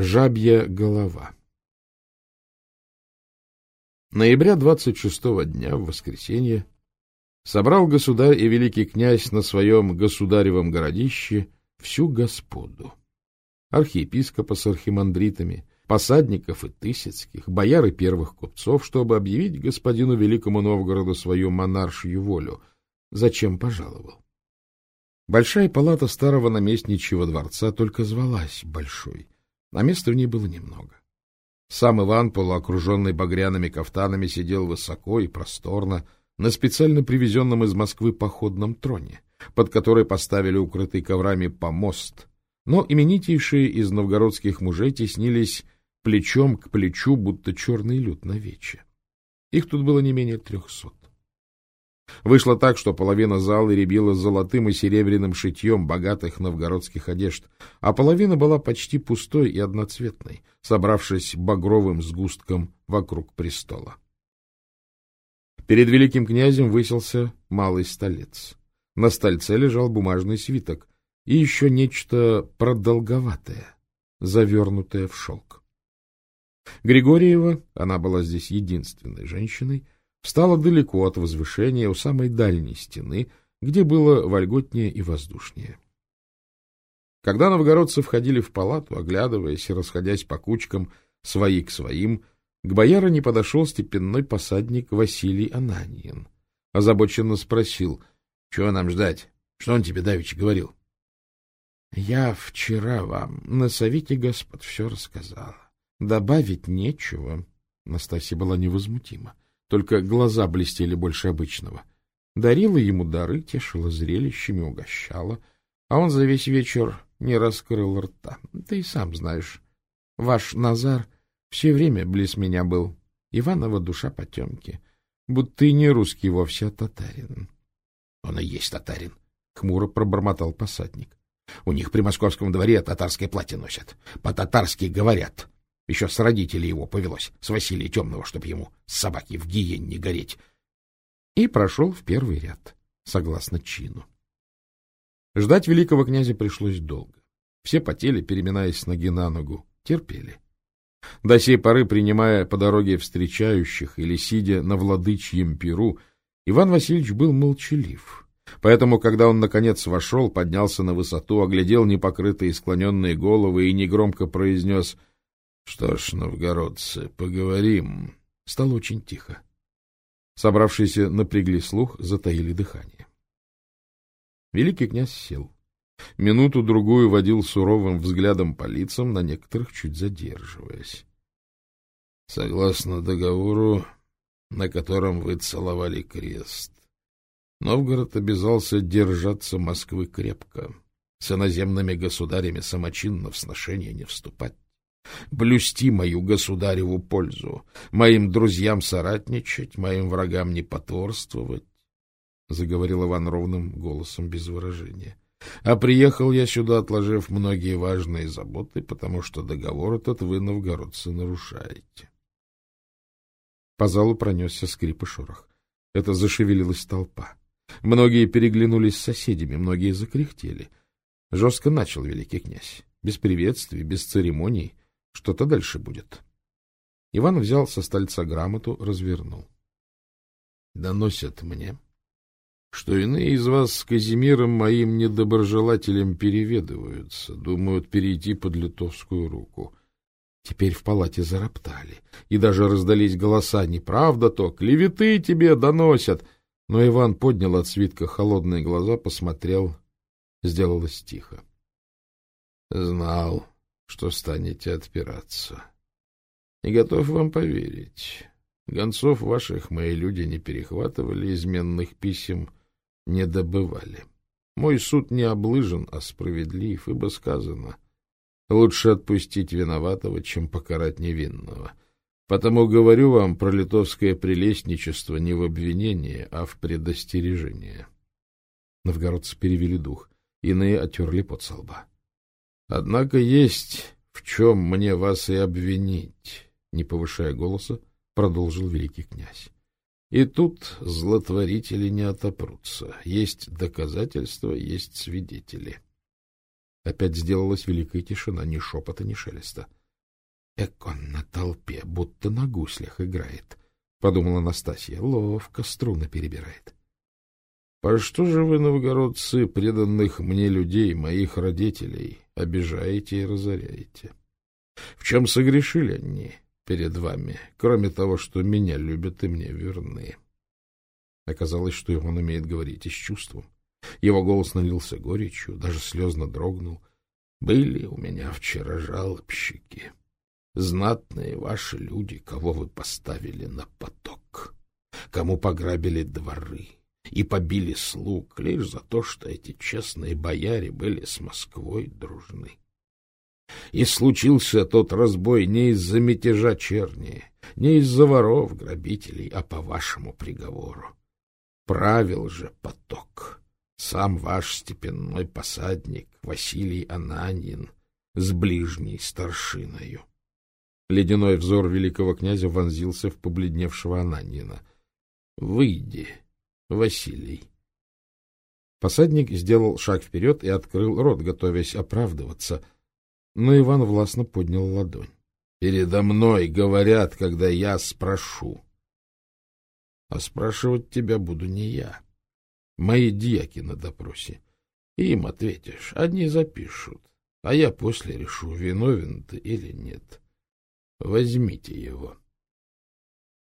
Жабья голова Ноября 26-го дня, в воскресенье, собрал государь и великий князь на своем государевом городище всю господу. Архиепископа с архимандритами, посадников и тысяцких, бояр и первых купцов, чтобы объявить господину Великому Новгороду свою монаршью волю, зачем пожаловал. Большая палата старого наместничьего дворца только звалась большой, а места в ней было немного. Сам Иван, полуокруженный багряными кафтанами, сидел высоко и просторно на специально привезенном из Москвы походном троне, под который поставили укрытый коврами помост, но именитейшие из новгородских мужей теснились плечом к плечу, будто черный люд на вече. Их тут было не менее трехсот. Вышло так, что половина зала рябила золотым и серебряным шитьем богатых новгородских одежд, а половина была почти пустой и одноцветной, собравшись багровым сгустком вокруг престола. Перед великим князем высился малый столец. На стольце лежал бумажный свиток и еще нечто продолговатое, завернутое в шелк. Григорьева, она была здесь единственной женщиной, встала далеко от возвышения у самой дальней стены, где было вольготнее и воздушнее. Когда новгородцы входили в палату, оглядываясь и расходясь по кучкам свои к своим, к боярине подошел степенной посадник Василий Ананьин. Озабоченно спросил, чего нам ждать, что он тебе давеча говорил? — Я вчера вам на совете господ все рассказала. Добавить нечего. Настасья была невозмутима только глаза блестели больше обычного. Дарила ему дары, тешила зрелищами, угощала, а он за весь вечер не раскрыл рта. Ты и сам знаешь, ваш Назар все время близ меня был, Иванова душа потемки, будто и не русский вовсе, а татарин. — Он и есть татарин, — хмуро пробормотал посадник. — У них при московском дворе татарское платье носят, по-татарски говорят. Еще с родителей его повелось, с Василия Темного, чтоб ему с собаки в гиен не гореть. И прошел в первый ряд, согласно чину. Ждать великого князя пришлось долго. Все потели, переминаясь с ноги на ногу, терпели. До сей поры, принимая по дороге встречающих или сидя на владычьем перу, Иван Васильевич был молчалив. Поэтому, когда он, наконец, вошел, поднялся на высоту, оглядел непокрытые склоненные головы и негромко произнес что ж, новгородцы, поговорим. Стало очень тихо. Собравшиеся напрягли слух, затаили дыхание. Великий князь сел. Минуту-другую водил суровым взглядом по лицам, на некоторых чуть задерживаясь. Согласно договору, на котором вы целовали крест, Новгород обязался держаться Москвы крепко, с иноземными государями самочинно в сношение не вступать блюсти мою государеву пользу, моим друзьям соратничать, моим врагам не потворствовать, — заговорил Иван ровным голосом без выражения. — А приехал я сюда, отложив многие важные заботы, потому что договор этот вы, новгородцы, нарушаете. По залу пронесся скрип и шорох. Это зашевелилась толпа. Многие переглянулись с соседями, многие закряхтели. Жестко начал великий князь. Без приветствий, без церемоний — что-то дальше будет. Иван взял со стольца грамоту, развернул. Доносят мне, что иные из вас с Казимиром моим недоброжелателем переведываются, думают перейти под литовскую руку. Теперь в палате зароптали, и даже раздались голоса «Неправда то! Клеветы тебе доносят!» Но Иван поднял от свитка холодные глаза, посмотрел, сделалось тихо. — Знал, что станете отпираться. И готов вам поверить. Гонцов ваших мои люди не перехватывали, изменных писем не добывали. Мой суд не облыжен, а справедлив, ибо сказано, лучше отпустить виноватого, чем покарать невинного. Потому говорю вам про литовское прелестничество не в обвинение, а в предостережение. Новгородцы перевели дух, иные отерли под со лба. Однако есть в чем мне вас и обвинить, не повышая голоса, продолжил великий князь. И тут злотворители не отопрутся. Есть доказательства, есть свидетели. Опять сделалась великая тишина, ни шепота, ни шелеста. Эк он на толпе, будто на гуслях играет, — подумала Настасья. Ловко струны перебирает. — По что же вы, новгородцы, преданных мне людей, моих родителей, обижаете и разоряете? В чем согрешили они перед вами, кроме того, что меня любят и мне верны? Оказалось, что он умеет говорить и с чувством. Его голос налился горечью, даже слезно дрогнул. Были у меня вчера жалобщики, знатные ваши люди, кого вы поставили на поток, кому пограбили дворы и побили слуг лишь за то, что эти честные бояре были с Москвой дружны. И случился тот разбой не из-за мятежа черни, не из-за воров, грабителей, а по вашему приговору. Правил же поток сам ваш степенной посадник Василий Ананин с ближней старшиною. Ледяной взор великого князя вонзился в побледневшего Ананина. — Выйди, Василий. Посадник сделал шаг вперед и открыл рот, готовясь оправдываться, но Иван властно поднял ладонь. — Передо мной говорят, когда я спрошу. А спрашивать тебя буду не я. — мои дьяки на допросе. Им ответишь, одни запишут, а я после решу, виновен ты или нет. Возьмите его.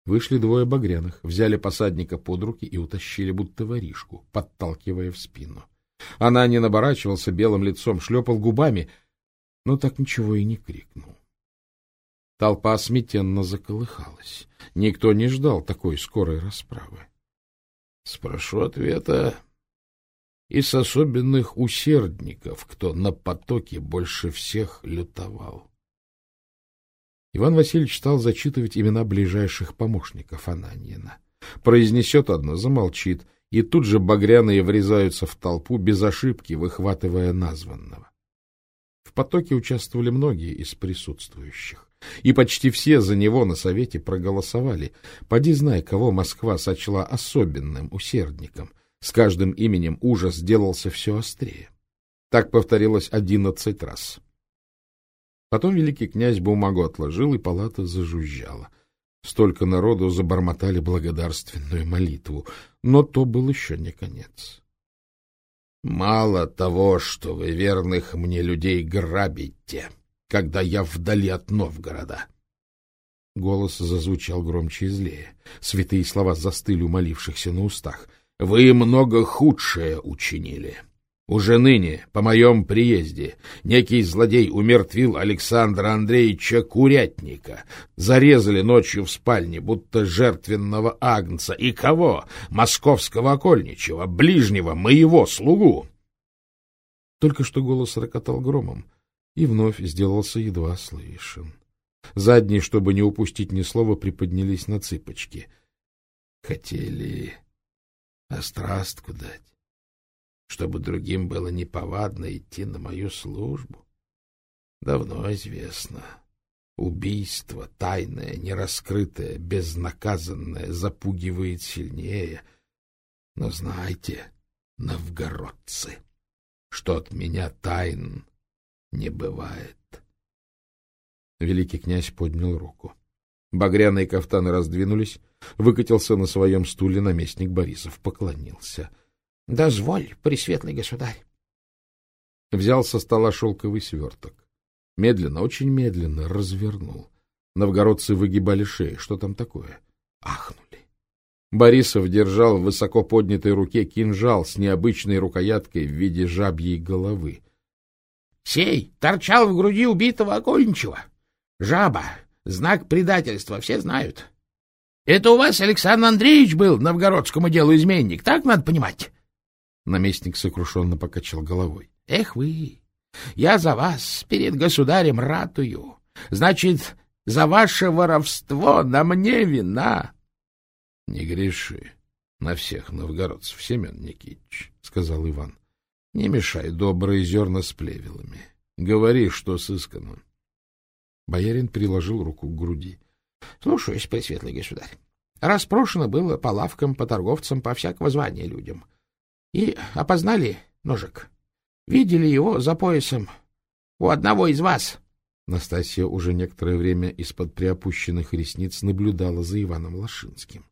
Вышли двое багряных, взяли посадника под руки и утащили будто воришку, подталкивая в спину. Она не наборачивался белым лицом, шлепал губами, но так ничего и не крикнул. Толпа смятенно заколыхалась. Никто не ждал такой скорой расправы. Спрошу ответа из особенных усердников, кто на потоке больше всех лютовал. Иван Васильевич стал зачитывать имена ближайших помощников Ананьина. Произнесет одно, замолчит, и тут же багряные врезаются в толпу без ошибки, выхватывая названного. В потоке участвовали многие из присутствующих. И почти все за него на совете проголосовали. Поди знай, кого Москва сочла особенным усердником. С каждым именем ужас делался все острее. Так повторилось одиннадцать раз. Потом великий князь бумагу отложил, и палата зажужжала. Столько народу забормотали благодарственную молитву, но то был еще не конец. — Мало того, что вы верных мне людей грабите, когда я вдали от Новгорода. Голос зазвучал громче и злее. Святые слова застыли у молившихся на устах. «Вы много худшее учинили. Уже ныне, по моем приезде, некий злодей умертвил Александра Андреевича Курятника. Зарезали ночью в спальне, будто жертвенного агнца. И кого? Московского окольничего, ближнего, моего слугу!» Только что голос рокотал громом и вновь сделался едва слышен. Задние, чтобы не упустить ни слова, приподнялись на цыпочки. Хотели острастку дать, чтобы другим было неповадно идти на мою службу. Давно известно. Убийство, тайное, нераскрытое, безнаказанное, запугивает сильнее. Но знайте, новгородцы, что от меня тайн не бывает. Великий князь поднял руку. Багряные кафтаны раздвинулись, выкатился на своем стуле наместник Борисов, поклонился. — Дозволь, пресветлый государь. Взял со стола шелковый сверток. Медленно, очень медленно развернул. Новгородцы выгибали шеи. Что там такое? Ахнули. Борисов держал в высоко поднятой руке кинжал с необычной рукояткой в виде жабьей головы. Сей торчал в груди убитого окольничего. Жаба, знак предательства, все знают. Это у вас Александр Андреевич был новгородскому делу изменник, так надо понимать? Наместник сокрушенно покачал головой. Эх вы, я за вас перед государем ратую. Значит, за ваше воровство на мне вина. — Не греши на всех новгородцев, Семен Никитич, — сказал Иван. Не мешай добрые зерна с плевелами. Говори, что сыскано. Боярин приложил руку к груди. — Слушаюсь, пресветлый государь. Распрошено было по лавкам, по торговцам, по всякого звания людям. И опознали ножик. Видели его за поясом у одного из вас. Настасья уже некоторое время из-под приопущенных ресниц наблюдала за Иваном Лошинским.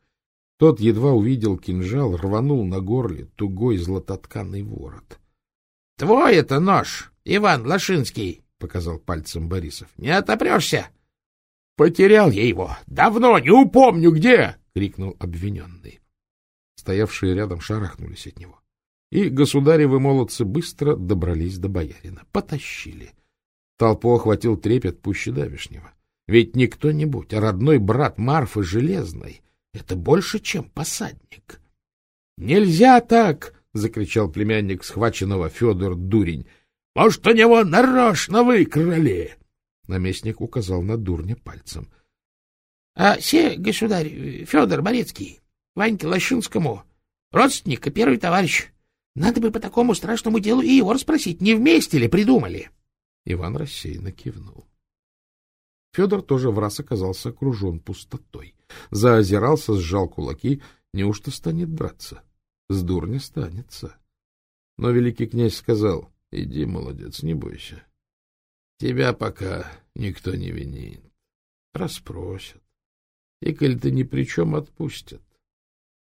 Тот едва увидел кинжал, рванул на горле тугой златотканный ворот. — Твой это нож, Иван Лошинский! — показал пальцем Борисов. — Не отопрешься! — Потерял я его! Давно, не упомню где! — крикнул обвиненный. Стоявшие рядом шарахнулись от него. И государевы молодцы быстро добрались до боярина. Потащили. Толпу охватил трепет пуще давешнего. Ведь не кто-нибудь, а родной брат Марфы Железной — это больше, чем посадник. — Нельзя так! — закричал племянник схваченного Федор Дурень. — Может, у него нарочно выкрали? Наместник указал на дурня пальцем. — А се, государь, Федор Борецкий, Ваньке Лощинскому, родственник и первый товарищ. Надо бы по такому страшному делу и его расспросить, не вместе ли придумали? Иван рассеянно кивнул. Федор тоже в раз оказался окружен пустотой. Заозирался, сжал кулаки. Неужто станет драться? С дурня станется. Но великий князь сказал, — Иди, молодец, не бойся. Тебя пока никто не винит. Расспросят. И, коль ты ни при чем, отпустят.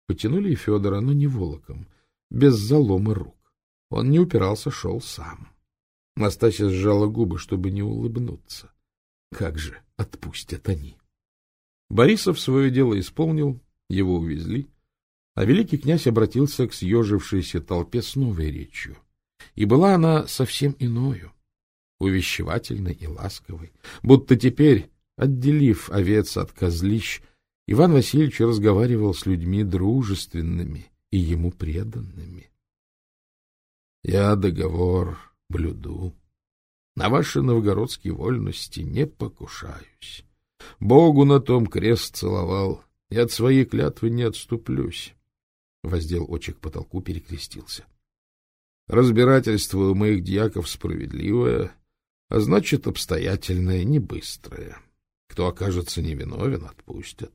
Потянули и Федора, но не волоком, без залома рук. Он не упирался, шел сам. Настасья сжала губы, чтобы не улыбнуться. Как же отпустят они? Борисов свое дело исполнил, его увезли, а великий князь обратился к съежившейся толпе с новой речью. И была она совсем иною, увещевательной и ласковой, будто теперь, отделив овец от козлищ, Иван Васильевич разговаривал с людьми дружественными и ему преданными. — Я договор блюду. На ваши новгородские вольности не покушаюсь. Богу на том крест целовал, и от своей клятвы не отступлюсь. Воздел очи к потолку, перекрестился. Разбирательство у моих дьяков справедливое, а значит, обстоятельное, не быстрое. Кто окажется невиновен, отпустят.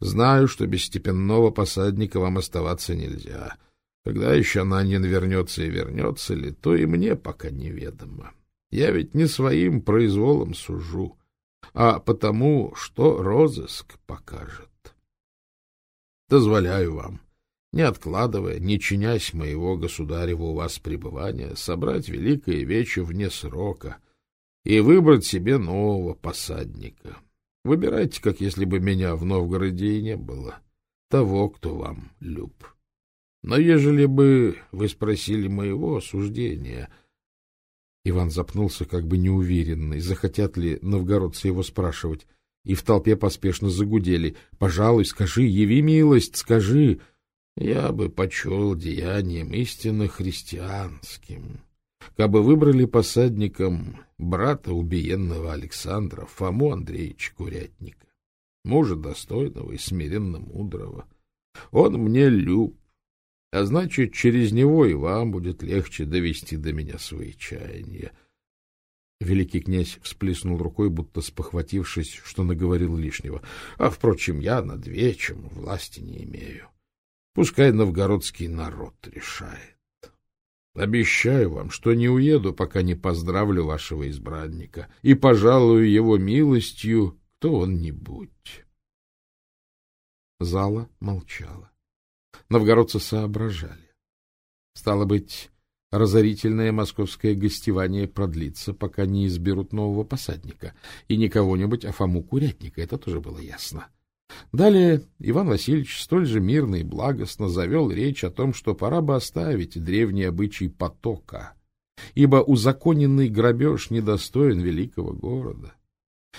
Знаю, что без степенного посадника вам оставаться нельзя — когда еще Ананин вернется и вернется ли, то и мне пока неведомо. Я ведь не своим произволом сужу, а потому, что розыск покажет. Дозволяю вам, не откладывая, не чинясь моего государева у вас пребывания, собрать великое вече вне срока и выбрать себе нового посадника. Выбирайте, как если бы меня в Новгороде и не было, того, кто вам люб. Но ежели бы вы спросили моего осуждения... Иван запнулся, как бы неуверенный, захотят ли новгородцы его спрашивать, и в толпе поспешно загудели. «Пожалуй, скажи, яви милость, скажи!» Я бы почел деянием истинно христианским, кабы выбрали посадником брата убиенного Александра, Фому Андреевича Курятника, мужа достойного и смиренно мудрого. Он мне люб, а значит, через него и вам будет легче довести до меня свои чаяния. Великий князь всплеснул рукой, будто спохватившись, что наговорил лишнего. А, впрочем, я над вечем власти не имею. Пускай новгородский народ решает. Обещаю вам, что не уеду, пока не поздравлю вашего избранника и пожалую его милостью, кто он ни будь. Зала молчала. Новгородцы соображали. Стало быть, разорительное московское гостевание продлится, пока не изберут нового посадника, и не кого-нибудь, а Фому Курятника, это тоже было ясно. Далее Иван Васильевич столь же мирно и благостно завел речь о том, что пора бы оставить древний обычай потока, ибо узаконенный грабеж недостоин великого города.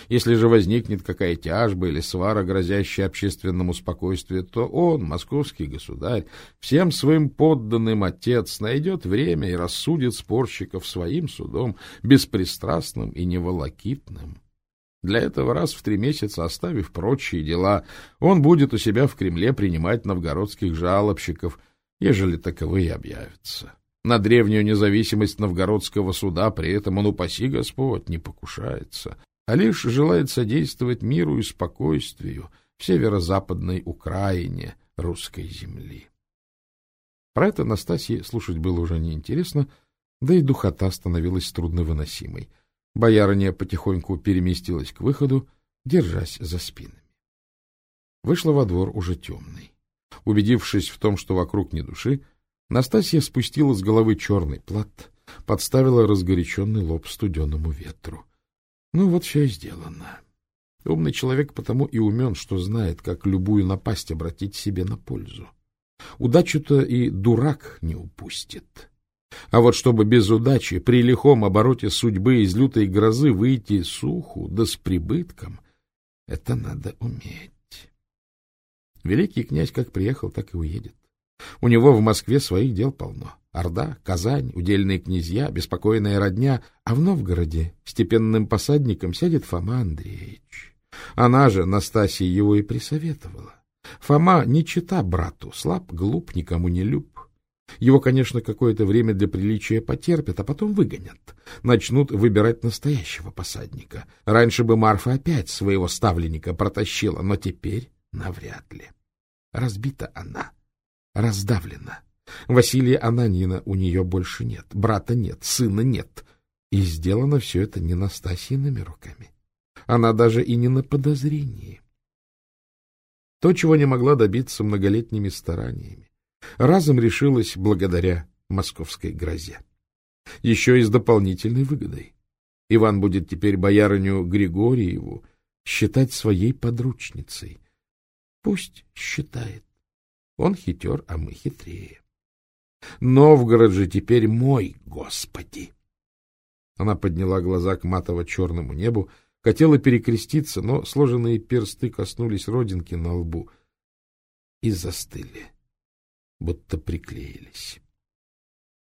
Если же возникнет какая тяжба или свара, грозящая общественному спокойствию, то он, московский государь, всем своим подданным отец, найдет время и рассудит спорщиков своим судом, беспристрастным и неволокитным. Для этого раз в три месяца, оставив прочие дела, он будет у себя в Кремле принимать новгородских жалобщиков, ежели таковые объявятся. На древнюю независимость новгородского суда при этом он, упаси Господь, не покушается а лишь желает содействовать миру и спокойствию в северо-западной Украине русской земли. Про это Настасье слушать было уже неинтересно, да и духота становилась трудновыносимой. Боярыня потихоньку переместилась к выходу, держась за спинами. Вышла во двор уже темный. Убедившись в том, что вокруг ни души, Настасья спустила с головы черный плат, подставила разгоряченный лоб студеному ветру. Ну вот все и сделано. Умный человек потому и умен, что знает, как любую напасть обратить себе на пользу. Удачу-то и дурак не упустит. А вот чтобы без удачи при лихом обороте судьбы из лютой грозы выйти суху, да с прибытком, это надо уметь. Великий князь как приехал, так и уедет. У него в Москве своих дел полно. Орда, Казань, удельные князья, беспокойная родня, а в Новгороде степенным посадником сядет Фома Андреевич. Она же, Настасья, его и присоветовала. Фома не чита брату, слаб, глуп, никому не люб. Его, конечно, какое-то время для приличия потерпят, а потом выгонят. Начнут выбирать настоящего посадника. Раньше бы Марфа опять своего ставленника протащила, но теперь навряд ли. Разбита она, раздавлена. Василия Ананина у нее больше нет, брата нет, сына нет. И сделано все это не Настасьиными руками. Она даже и не на подозрении. То, чего не могла добиться многолетними стараниями, разом решилось благодаря московской грозе. Еще и с дополнительной выгодой. Иван будет теперь боярыню Григорьеву считать своей подручницей. Пусть считает. Он хитер, а мы хитрее. Новгород же теперь мой, Господи! Она подняла глаза к матово-черному небу, хотела перекреститься, но сложенные персты коснулись родинки на лбу и застыли, будто приклеились.